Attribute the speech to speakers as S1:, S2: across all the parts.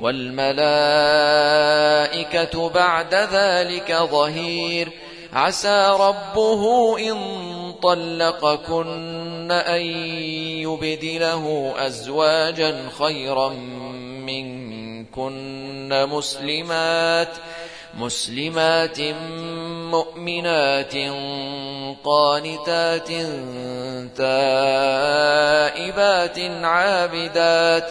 S1: والملائكة بعد ذلك ظهير. عسى ربه إن طلقكن أن يبدله أزواجا خيرا منكن. مسلمات مسلمات مؤمنات قانتات تائبات عابدات.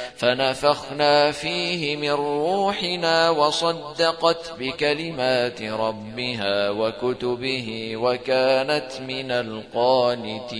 S1: فنفخنا فيه من روحنا وصدقت بكلمات ربها وكتبه وكانت من القانتين.